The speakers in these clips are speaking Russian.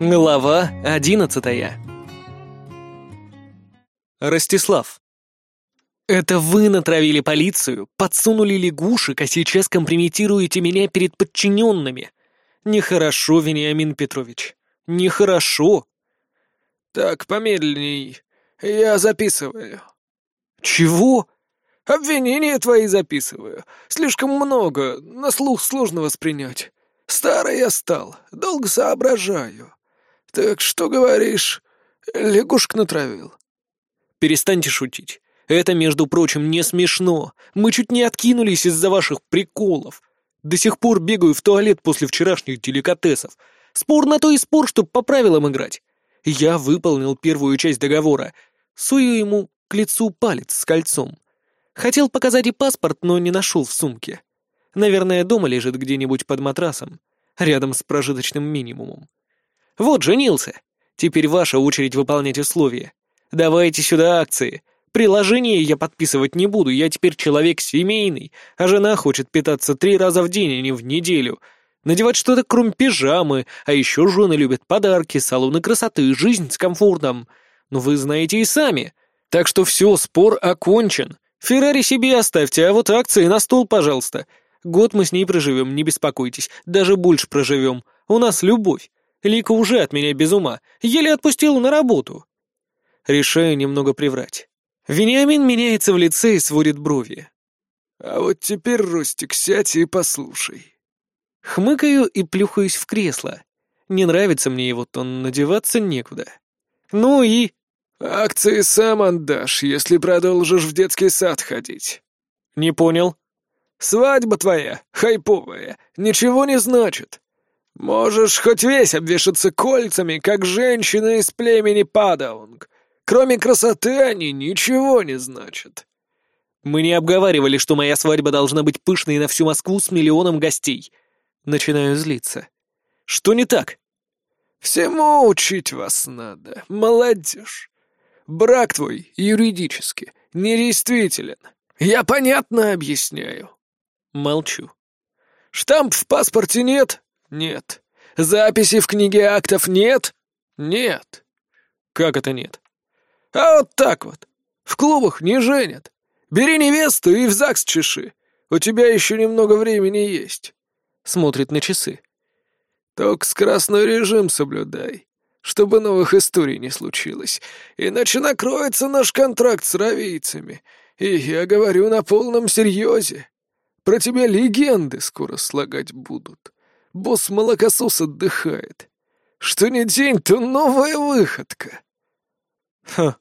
Глава одиннадцатая. Ростислав. Это вы натравили полицию, подсунули лягушек, а сейчас компрометируете меня перед подчиненными. Нехорошо, Вениамин Петрович. Нехорошо. Так, помедленней. Я записываю. Чего? Обвинения твои записываю. Слишком много, на слух сложно воспринять. Старый я стал, долго соображаю. Так что говоришь, лягушек натравил? Перестаньте шутить. Это, между прочим, не смешно. Мы чуть не откинулись из-за ваших приколов. До сих пор бегаю в туалет после вчерашних деликатесов. Спор на то и спор, чтобы по правилам играть. Я выполнил первую часть договора. Сую ему к лицу палец с кольцом. Хотел показать и паспорт, но не нашел в сумке. Наверное, дома лежит где-нибудь под матрасом, рядом с прожиточным минимумом. Вот, женился. Теперь ваша очередь выполнять условия. Давайте сюда акции. Приложение я подписывать не буду, я теперь человек семейный, а жена хочет питаться три раза в день, а не в неделю. Надевать что-то кроме пижамы, а еще жены любят подарки, салоны красоты, жизнь с комфортом. Ну вы знаете и сами. Так что все, спор окончен. Феррари себе оставьте, а вот акции на стол, пожалуйста. Год мы с ней проживем, не беспокойтесь, даже больше проживем. У нас любовь. Лика уже от меня без ума, еле отпустила на работу. Решаю немного приврать. Вениамин меняется в лице и сводит брови. А вот теперь, Ростик, сядь и послушай. Хмыкаю и плюхаюсь в кресло. Не нравится мне его тон, надеваться некуда. Ну и... «Акции сам отдашь, если продолжишь в детский сад ходить». «Не понял». «Свадьба твоя, хайповая, ничего не значит. Можешь хоть весь обвешаться кольцами, как женщина из племени Падаунг. Кроме красоты они ничего не значат». «Мы не обговаривали, что моя свадьба должна быть пышной на всю Москву с миллионом гостей». Начинаю злиться. «Что не так?» «Всему учить вас надо, молодежь. Брак твой юридически недействителен. Я понятно объясняю. Молчу. Штамп в паспорте нет? Нет. Записи в книге актов нет? Нет. Как это нет? А вот так вот. В клубах не женят. Бери невесту и в ЗАГС чеши. У тебя еще немного времени есть. Смотрит на часы. Только скоростной режим соблюдай чтобы новых историй не случилось, иначе накроется наш контракт с равийцами, и я говорю на полном серьезе. Про тебя легенды скоро слагать будут. Босс молокосос отдыхает. Что ни день, то новая выходка. Ха.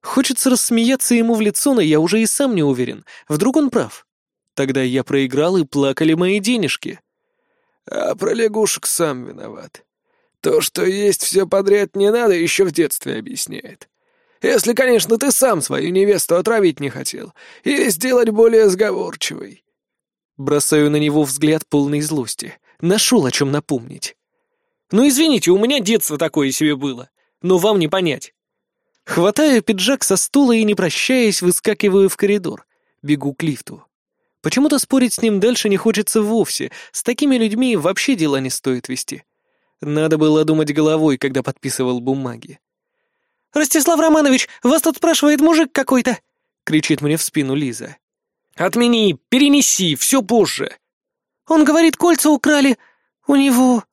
Хочется рассмеяться ему в лицо, но я уже и сам не уверен. Вдруг он прав. Тогда я проиграл, и плакали мои денежки. А про лягушек сам виноват. То, что есть все подряд не надо, еще в детстве объясняет. Если, конечно, ты сам свою невесту отравить не хотел, или сделать более сговорчивой. Бросаю на него взгляд полной злости. Нашел о чем напомнить. Ну извините, у меня детство такое себе было, но вам не понять. Хватаю пиджак со стула и, не прощаясь, выскакиваю в коридор. Бегу к лифту. Почему-то спорить с ним дальше не хочется вовсе. С такими людьми вообще дела не стоит вести. Надо было думать головой, когда подписывал бумаги. «Ростислав Романович, вас тут спрашивает мужик какой-то!» — кричит мне в спину Лиза. «Отмени, перенеси, все позже!» «Он говорит, кольца украли у него...»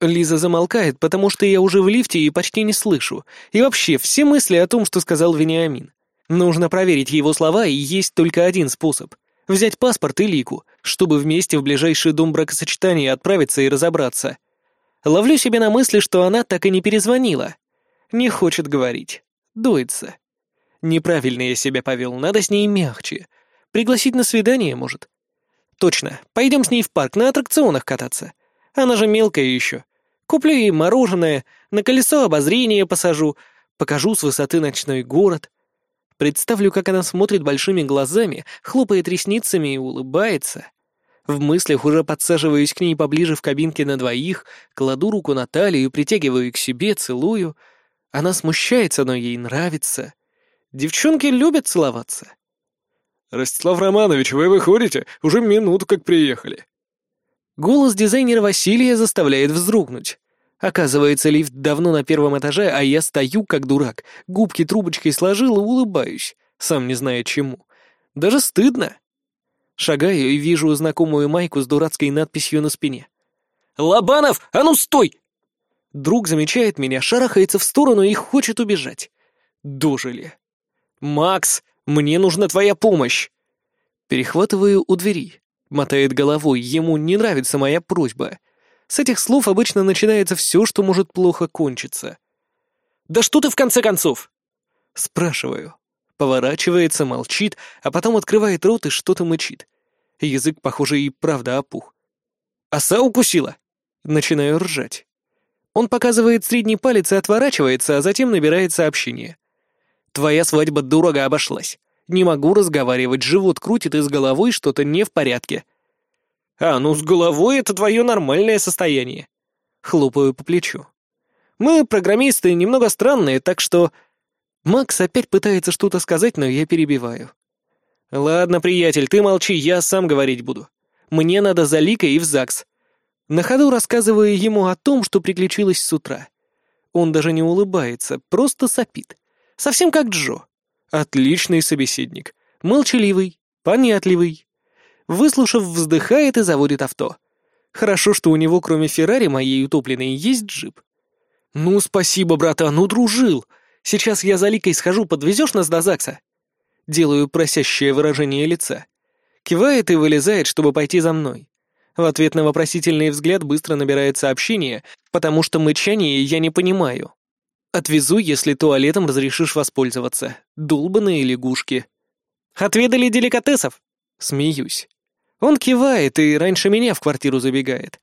Лиза замолкает, потому что я уже в лифте и почти не слышу. И вообще, все мысли о том, что сказал Вениамин. Нужно проверить его слова, и есть только один способ. Взять паспорт и лику, чтобы вместе в ближайший дом бракосочетания отправиться и разобраться. Ловлю себе на мысли, что она так и не перезвонила. Не хочет говорить. Дуется. Неправильно я себя повел, надо с ней мягче. Пригласить на свидание, может? Точно, пойдем с ней в парк на аттракционах кататься. Она же мелкая еще. Куплю ей мороженое, на колесо обозрения посажу, покажу с высоты ночной город. Представлю, как она смотрит большими глазами, хлопает ресницами и улыбается. В мыслях уже подсаживаюсь к ней поближе в кабинке на двоих, кладу руку на талию, притягиваю к себе, целую. Она смущается, но ей нравится. Девчонки любят целоваться. «Ростислав Романович, вы выходите? Уже минуту как приехали». Голос дизайнера Василия заставляет вздрогнуть. Оказывается, лифт давно на первом этаже, а я стою как дурак, губки трубочкой сложил и улыбаюсь, сам не зная чему. Даже стыдно. Шагаю и вижу знакомую майку с дурацкой надписью на спине. «Лобанов, а ну стой!» Друг замечает меня, шарахается в сторону и хочет убежать. Дожили. «Макс, мне нужна твоя помощь!» Перехватываю у двери. Мотает головой, ему не нравится моя просьба. С этих слов обычно начинается все, что может плохо кончиться. «Да что ты в конце концов?» Спрашиваю. Поворачивается, молчит, а потом открывает рот и что-то мычит. Язык, похоже, и правда опух. «Оса укусила?» Начинаю ржать. Он показывает средний палец и отворачивается, а затем набирает сообщение. «Твоя свадьба дорого обошлась. Не могу разговаривать, живот крутит и с головой что-то не в порядке». «А, ну с головой это твое нормальное состояние». Хлопаю по плечу. «Мы, программисты, немного странные, так что...» Макс опять пытается что-то сказать, но я перебиваю. «Ладно, приятель, ты молчи, я сам говорить буду. Мне надо за Ликой и в ЗАГС. На ходу рассказывая ему о том, что приключилось с утра. Он даже не улыбается, просто сопит. Совсем как Джо. Отличный собеседник. Молчаливый, понятливый. Выслушав, вздыхает и заводит авто. Хорошо, что у него, кроме Феррари, моей утопленной, есть джип. «Ну, спасибо, братан, дружил. Сейчас я за Ликой схожу, подвезешь нас до ЗАГСа?» Делаю просящее выражение лица. Кивает и вылезает, чтобы пойти за мной. В ответ на вопросительный взгляд быстро набирает сообщение, потому что мычание я не понимаю. Отвезу, если туалетом разрешишь воспользоваться. Долбаные лягушки. Отведали деликатесов? Смеюсь. Он кивает и раньше меня в квартиру забегает.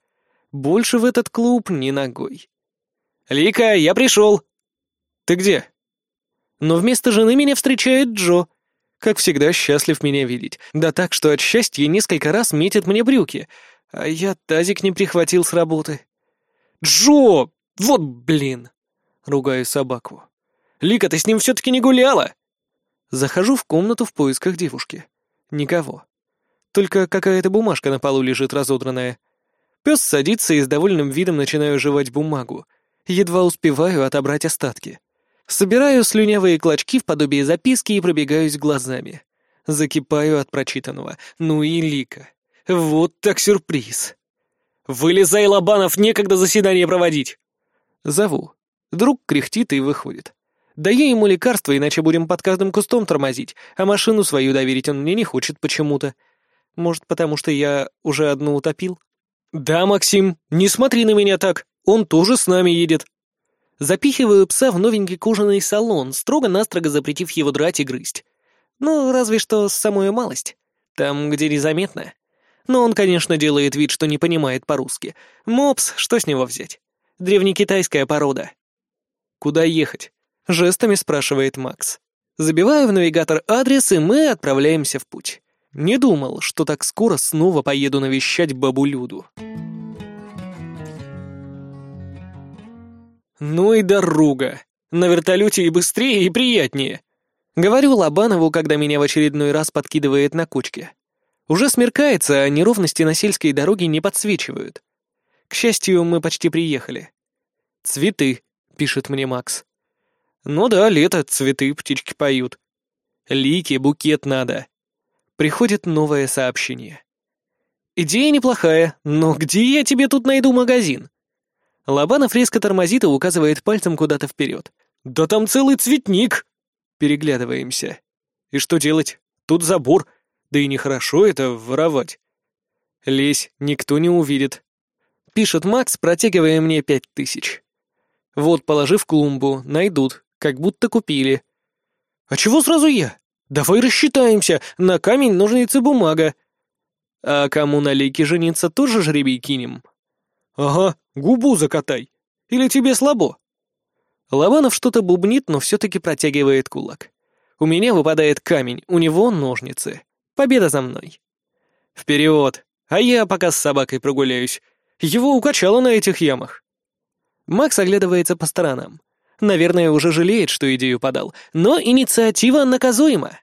Больше в этот клуб ни ногой. «Лика, я пришел!» «Ты где?» Но вместо жены меня встречает Джо. Как всегда, счастлив меня видеть. Да так, что от счастья несколько раз метит мне брюки, а я тазик не прихватил с работы. «Джо! Вот блин!» — ругаю собаку. «Лика, ты с ним все-таки не гуляла?» Захожу в комнату в поисках девушки. Никого. Только какая-то бумажка на полу лежит разодранная. Пес садится и с довольным видом начинаю жевать бумагу. Едва успеваю отобрать остатки. Собираю слюнявые клочки в подобие записки и пробегаюсь глазами. Закипаю от прочитанного. Ну и Лика. Вот так сюрприз. «Вылезай, Лобанов, некогда заседание проводить!» Зову. Друг кряхтит и выходит. Даю ему лекарство, иначе будем под каждым кустом тормозить, а машину свою доверить он мне не хочет почему-то. Может, потому что я уже одну утопил? «Да, Максим, не смотри на меня так, он тоже с нами едет». Запихиваю пса в новенький кожаный салон, строго-настрого запретив его драть и грызть. Ну, разве что самую малость. Там, где незаметно. Но он, конечно, делает вид, что не понимает по-русски. Мопс, что с него взять? Древнекитайская порода. «Куда ехать?» — жестами спрашивает Макс. Забиваю в навигатор адрес, и мы отправляемся в путь. Не думал, что так скоро снова поеду навещать бабу Люду. Ну и дорога. На вертолете и быстрее, и приятнее. Говорю Лобанову, когда меня в очередной раз подкидывает на кучке. Уже смеркается, а неровности на сельской дороге не подсвечивают. К счастью, мы почти приехали. «Цветы», — пишет мне Макс. «Ну да, лето, цветы, птички поют. Лики, букет надо». Приходит новое сообщение. «Идея неплохая, но где я тебе тут найду магазин?» Лобанов резко тормозит и указывает пальцем куда-то вперед. «Да там целый цветник!» Переглядываемся. «И что делать? Тут забор, да и нехорошо это воровать. Лезь, никто не увидит. Пишет Макс, протягивая мне пять тысяч. Вот, положи в клумбу, найдут, как будто купили. А чего сразу я? Давай рассчитаемся, на камень, ножницы, бумага. А кому на лейке жениться, тоже жребий кинем? Ага, губу закатай. Или тебе слабо? Лобанов что-то бубнит, но все-таки протягивает кулак. У меня выпадает камень, у него ножницы. Победа за мной. Вперед! А я пока с собакой прогуляюсь. Его укачало на этих ямах. Макс оглядывается по сторонам. Наверное, уже жалеет, что идею подал, но инициатива наказуема.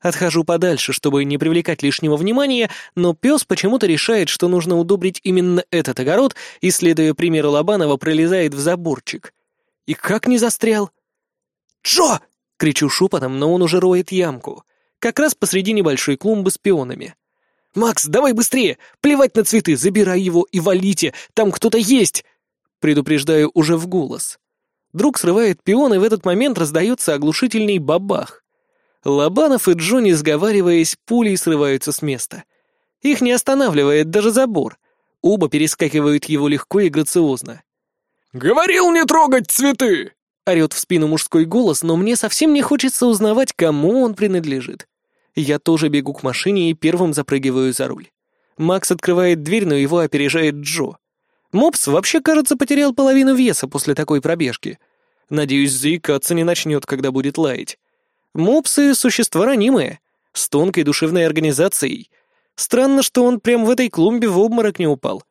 Отхожу подальше, чтобы не привлекать лишнего внимания, но пес почему-то решает, что нужно удобрить именно этот огород, и, следуя примеру Лобанова, пролезает в заборчик. И как не застрял? «Джо!» — кричу шепотом, но он уже роет ямку. Как раз посреди небольшой клумбы с пионами. «Макс, давай быстрее! Плевать на цветы, забирай его и валите! Там кто-то есть!» Предупреждаю уже в голос. Друг срывает пион, и в этот момент раздается оглушительный бабах. Лобанов и Джонни, сговариваясь, пулей срываются с места. Их не останавливает даже забор. Оба перескакивают его легко и грациозно. «Говорил не трогать цветы!» — орёт в спину мужской голос, но мне совсем не хочется узнавать, кому он принадлежит. Я тоже бегу к машине и первым запрыгиваю за руль. Макс открывает дверь, но его опережает Джо. Мопс вообще, кажется, потерял половину веса после такой пробежки. Надеюсь, заикаться не начнет, когда будет лаять. Мопсы — существа ранимые, с тонкой душевной организацией. Странно, что он прям в этой клумбе в обморок не упал.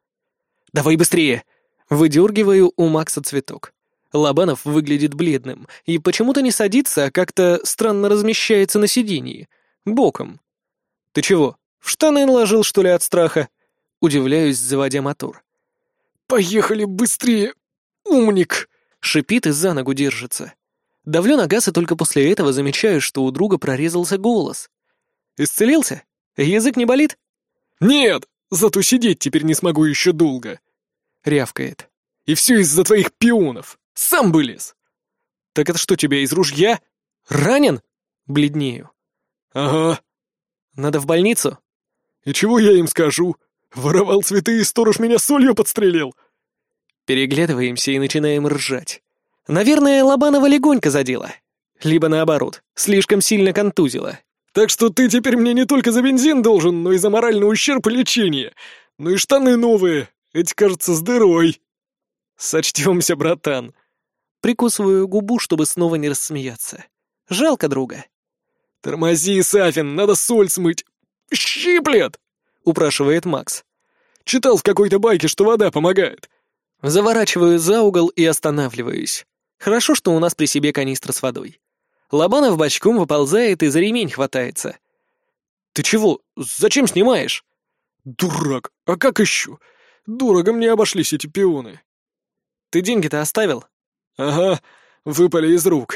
«Давай быстрее!» Выдергиваю у Макса цветок. Лобанов выглядит бледным и почему-то не садится, а как-то странно размещается на сиденье. Боком. «Ты чего, в штаны наложил, что ли, от страха?» Удивляюсь, заводя мотор. «Поехали быстрее, умник!» Шипит и за ногу держится. Давлю на газ и только после этого замечаю, что у друга прорезался голос. «Исцелился? Язык не болит?» «Нет, зато сидеть теперь не смогу еще долго», — рявкает. «И все из-за твоих пионов. Сам бы лез». «Так это что, тебя из ружья? Ранен?» Бледнею. «Ага». «Надо в больницу?» «И чего я им скажу? Воровал цветы, и сторож меня солью подстрелил». Переглядываемся и начинаем ржать. Наверное, Лобанова легонько задела. Либо наоборот, слишком сильно контузила. Так что ты теперь мне не только за бензин должен, но и за моральный ущерб и лечение. Ну и штаны новые, эти, кажется, с дырой. Сочтемся, братан. Прикусываю губу, чтобы снова не рассмеяться. Жалко друга. «Тормози, Сафин, надо соль смыть. Щиплет!» — упрашивает Макс. «Читал в какой-то байке, что вода помогает». Заворачиваю за угол и останавливаюсь. Хорошо, что у нас при себе канистра с водой. Лобанов бочком выползает и за ремень хватается. «Ты чего? Зачем снимаешь?» «Дурак! А как еще? Дорого мне обошлись эти пионы». «Ты деньги-то оставил?» «Ага, выпали из рук».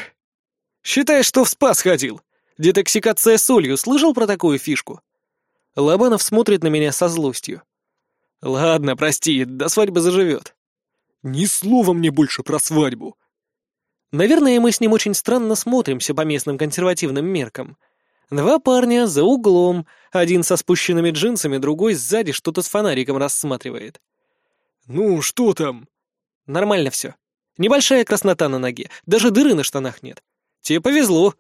«Считай, что в спас ходил. Детоксикация солью, слышал про такую фишку?» Лобанов смотрит на меня со злостью. «Ладно, прости, до свадьбы заживет». «Ни слова мне больше про свадьбу», Наверное, мы с ним очень странно смотримся по местным консервативным меркам. Два парня за углом, один со спущенными джинсами, другой сзади что-то с фонариком рассматривает. «Ну, что там?» «Нормально все. Небольшая краснота на ноге, даже дыры на штанах нет. Тебе повезло».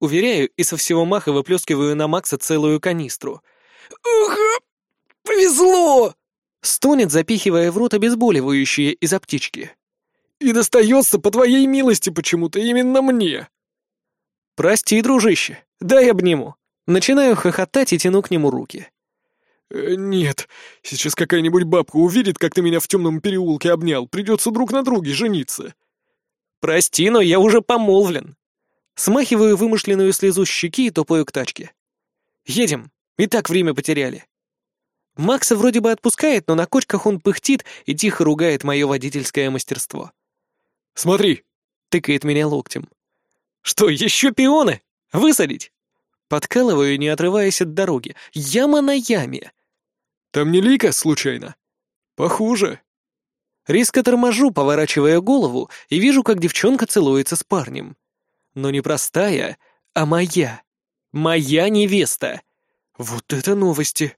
Уверяю и со всего маха выплескиваю на Макса целую канистру. «Ух, повезло!» Стонет, запихивая в рот обезболивающее из аптечки. И достается по твоей милости почему-то именно мне. Прости, дружище, дай обниму. Начинаю хохотать и тяну к нему руки. Э, нет, сейчас какая-нибудь бабка увидит, как ты меня в темном переулке обнял, придется друг на друге жениться. Прости, но я уже помолвлен. Смахиваю вымышленную слезу щеки и топаю к тачке. Едем, и так время потеряли. Макса вроде бы отпускает, но на кочках он пыхтит и тихо ругает мое водительское мастерство. «Смотри!» — тыкает меня локтем. «Что, еще пионы? Высадить?» Подкалываю, не отрываясь от дороги. Яма на яме. «Там не Лика, случайно?» «Похуже». Резко торможу, поворачивая голову, и вижу, как девчонка целуется с парнем. Но не простая, а моя. Моя невеста. Вот это новости.